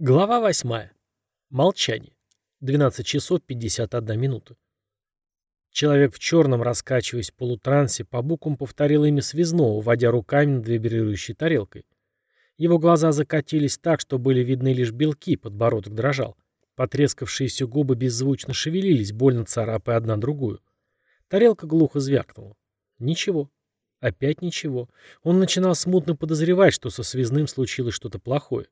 Глава восьмая. Молчание. 12 часов 51 минута. Человек в черном, раскачиваясь в полутрансе, по буквам повторил имя связного, водя руками над вибрирующей тарелкой. Его глаза закатились так, что были видны лишь белки, подбородок дрожал. Потрескавшиеся губы беззвучно шевелились, больно царапая одна другую. Тарелка глухо звякнула. Ничего. Опять ничего. Он начинал смутно подозревать, что со связным случилось что-то плохое.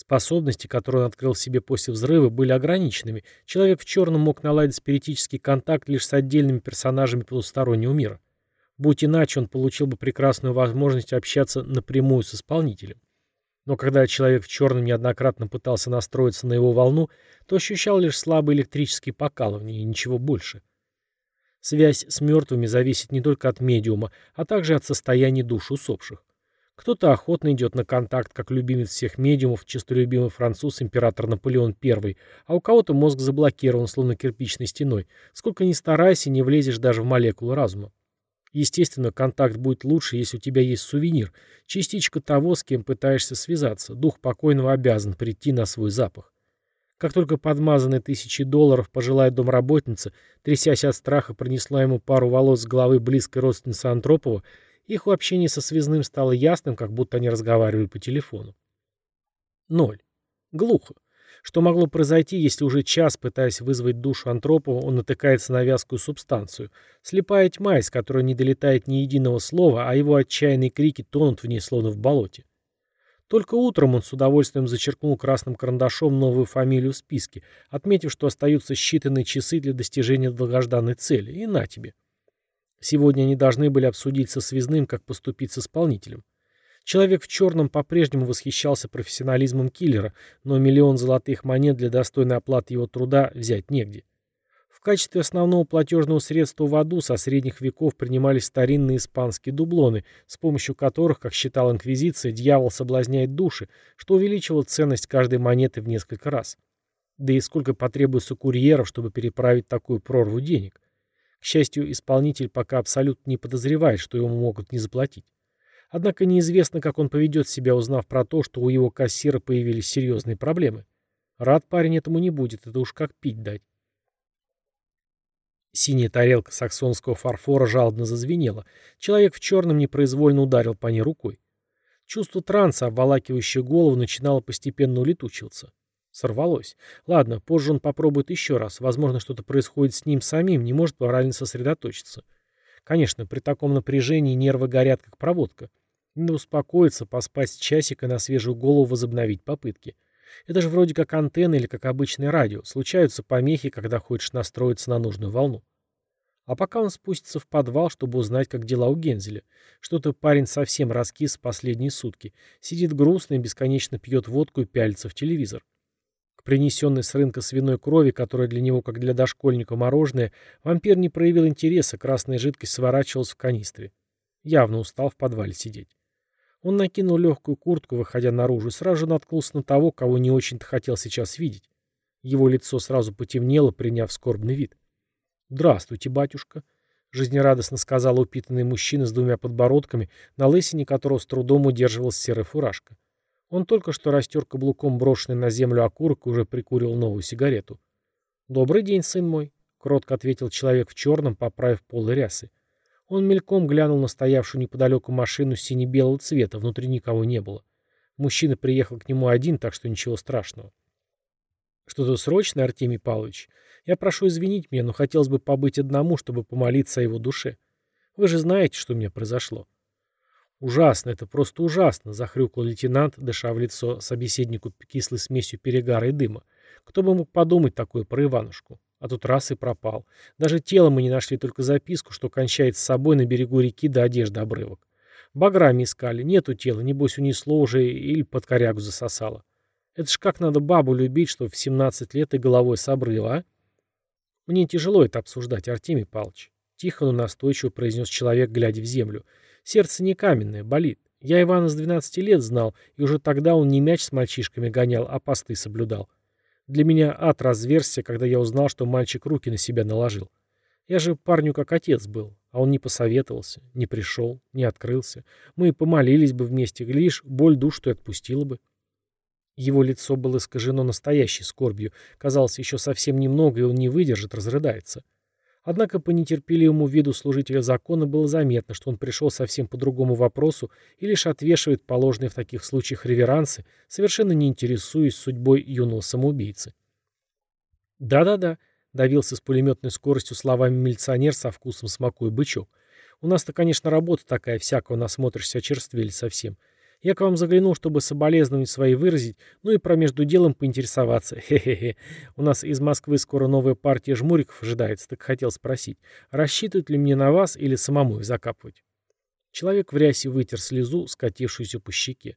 Способности, которые он открыл в себе после взрыва, были ограниченными. Человек в черном мог наладить спиритический контакт лишь с отдельными персонажами потустороннего мира. Будь иначе, он получил бы прекрасную возможность общаться напрямую с исполнителем. Но когда человек в черном неоднократно пытался настроиться на его волну, то ощущал лишь слабые электрические покалывания и ничего больше. Связь с мертвыми зависит не только от медиума, а также от состояния душ усопших. Кто-то охотно идет на контакт, как любимец всех медиумов, честолюбимый француз, император Наполеон I, а у кого-то мозг заблокирован, словно кирпичной стеной. Сколько ни старайся, не влезешь даже в молекулу разума. Естественно, контакт будет лучше, если у тебя есть сувенир, частичка того, с кем пытаешься связаться. Дух покойного обязан прийти на свой запах. Как только подмазанная тысячи долларов пожилая домработница, трясясь от страха, принесла ему пару волос с головы близкой родственницы Антропова, их общение со связным стало ясным, как будто они разговаривали по телефону. Ноль. Глухо. Что могло произойти, если уже час, пытаясь вызвать душу Антропова, он натыкается на вязкую субстанцию? Слепая тьма, из которой не долетает ни единого слова, а его отчаянные крики тонут в ней, словно в болоте. Только утром он с удовольствием зачеркнул красным карандашом новую фамилию в списке, отметив, что остаются считанные часы для достижения долгожданной цели. И на тебе. Сегодня они должны были обсудить со связным, как поступить с исполнителем. Человек в черном по-прежнему восхищался профессионализмом киллера, но миллион золотых монет для достойной оплаты его труда взять негде. В качестве основного платежного средства в аду со средних веков принимались старинные испанские дублоны, с помощью которых, как считал Инквизиция, дьявол соблазняет души, что увеличивало ценность каждой монеты в несколько раз. Да и сколько потребуется курьеров, чтобы переправить такую прорву денег. К счастью, исполнитель пока абсолютно не подозревает, что ему могут не заплатить. Однако неизвестно, как он поведет себя, узнав про то, что у его кассира появились серьезные проблемы. Рад парень этому не будет, это уж как пить дать. Синяя тарелка саксонского фарфора жалобно зазвенела. Человек в черном непроизвольно ударил по ней рукой. Чувство транса, обволакивающее голову, начинало постепенно улетучиваться. Сорвалось. Ладно, позже он попробует еще раз. Возможно, что-то происходит с ним самим, не может морально сосредоточиться. Конечно, при таком напряжении нервы горят, как проводка. Надо успокоиться, поспать часик и на свежую голову возобновить попытки. Это же вроде как антенна или как обычное радио. Случаются помехи, когда хочешь настроиться на нужную волну. А пока он спустится в подвал, чтобы узнать, как дела у Гензеля. Что-то парень совсем раскис в последние сутки. Сидит грустно и бесконечно пьет водку и пялится в телевизор. К принесенной с рынка свиной крови, которая для него, как для дошкольника, мороженое, вампир не проявил интереса, красная жидкость сворачивалась в канистре. Явно устал в подвале сидеть. Он накинул легкую куртку, выходя наружу, и сразу же наткнулся на того, кого не очень-то хотел сейчас видеть. Его лицо сразу потемнело, приняв скорбный вид. «Здравствуйте, батюшка», — жизнерадостно сказал упитанный мужчина с двумя подбородками, на лысине которого с трудом удерживалась серая фуражка. Он только что растер каблуком брошенный на землю окурок и уже прикурил новую сигарету. «Добрый день, сын мой», — кротко ответил человек в черном, поправив полы рясы. Он мельком глянул на стоявшую неподалеку машину сине-белого цвета, внутри никого не было. Мужчина приехал к нему один, так что ничего страшного. «Что-то срочное, Артемий Павлович? Я прошу извинить меня, но хотелось бы побыть одному, чтобы помолиться о его душе. Вы же знаете, что у меня произошло». «Ужасно, это просто ужасно», — захрюкал лейтенант, дыша в лицо собеседнику кислой смесью перегара и дыма. «Кто бы мог подумать такое про Иванушку? А тут раз и пропал. Даже тело мы не нашли, только записку, что кончает с собой на берегу реки до одежды обрывок. Баграми искали, нету тела, небось унесло уже или под корягу засосало. Это ж как надо бабу любить, что в 17 лет и головой с обрыва, а? Мне тяжело это обсуждать, Артемий Павлович. Тихо, но настойчиво произнес человек, глядя в землю. Сердце не каменное, болит. Я Ивана с 12 лет знал, и уже тогда он не мяч с мальчишками гонял, а посты соблюдал. Для меня ад разверзся, когда я узнал, что мальчик руки на себя наложил. Я же парню как отец был, а он не посоветовался, не пришел, не открылся. Мы помолились бы вместе, глядишь, боль душ и отпустила бы. Его лицо было искажено настоящей скорбью. Казалось, еще совсем немного, и он не выдержит, разрыдается. Однако по нетерпеливому виду служителя закона было заметно, что он пришел совсем по другому вопросу и лишь отвешивает положенные в таких случаях реверансы, совершенно не интересуясь судьбой юного самоубийцы. «Да-да-да», — давился с пулеметной скоростью словами милиционер со вкусом смакуя бычок. «У нас-то, конечно, работа такая, всякого насмотришься, очерствели совсем. Я к вам заглянул, чтобы соболезнования свои выразить, ну и про между делом поинтересоваться. Хе-хе-хе. У нас из Москвы скоро новая партия жмуриков ожидается, так хотел спросить, рассчитывают ли мне на вас или самому их закапывать?» Человек в рясе вытер слезу, скатившуюся по щеке.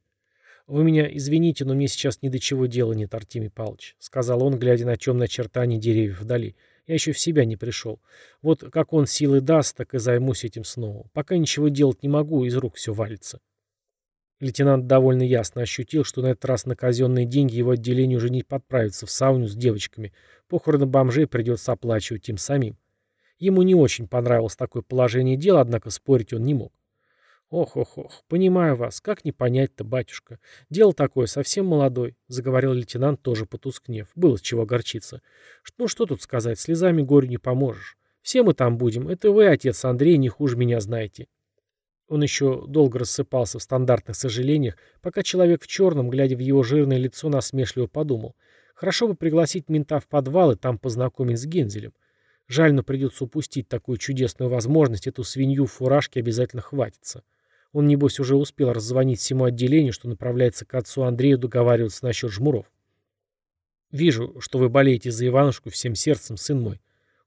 «Вы меня извините, но мне сейчас ни до чего дела нет, Артемий Павлович», — сказал он, глядя на темные очертания деревьев вдали. «Я еще в себя не пришел. Вот как он силы даст, так и займусь этим снова. Пока ничего делать не могу, из рук все валится». Лейтенант довольно ясно ощутил, что на этот раз на казенные деньги его отделение уже не подправится в сауну с девочками. Похороны бомжей придется оплачивать им самим. Ему не очень понравилось такое положение дел, однако спорить он не мог. «Ох-ох-ох, понимаю вас. Как не понять-то, батюшка? Дело такое, совсем молодой», — заговорил лейтенант, тоже потускнев. Было с чего огорчиться. «Ну что тут сказать, слезами горю не поможешь. Все мы там будем. Это вы, отец Андрей, не хуже меня знаете». Он еще долго рассыпался в стандартных сожалениях, пока человек в черном, глядя в его жирное лицо, насмешливо подумал. Хорошо бы пригласить мента в подвал и там познакомить с Гензелем. Жаль, но придется упустить такую чудесную возможность, эту свинью в фуражке обязательно хватится. Он, небось, уже успел раззвонить всему отделению, что направляется к отцу Андрею договариваться насчет жмуров. «Вижу, что вы болеете за Иванушку всем сердцем, сын мой»,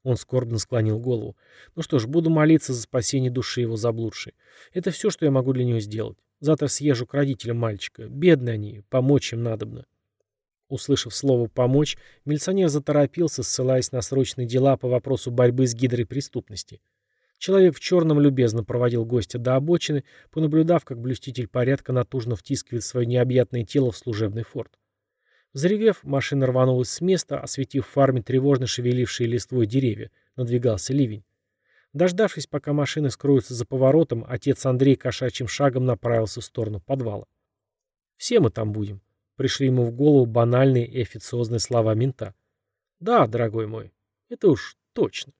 он скорбно склонил голову. «Ну что ж, буду молиться за спасение души его заблудшей. Это все, что я могу для него сделать. Завтра съезжу к родителям мальчика. Бедные они, помочь им надобно». Услышав слово «помочь», милиционер заторопился, ссылаясь на срочные дела по вопросу борьбы с гидрой преступности. Человек в черном любезно проводил гостя до обочины, понаблюдав, как блюститель порядка натужно втискивает свое необъятное тело в служебный форт. Взревев, машина рванулась с места, осветив фарме тревожно шевелившие листвой деревья. Надвигался ливень. Дождавшись, пока машины скроются за поворотом, отец Андрей кошачьим шагом направился в сторону подвала. «Все мы там будем», — пришли ему в голову банальные и официозные слова мента. «Да, дорогой мой, это уж точно».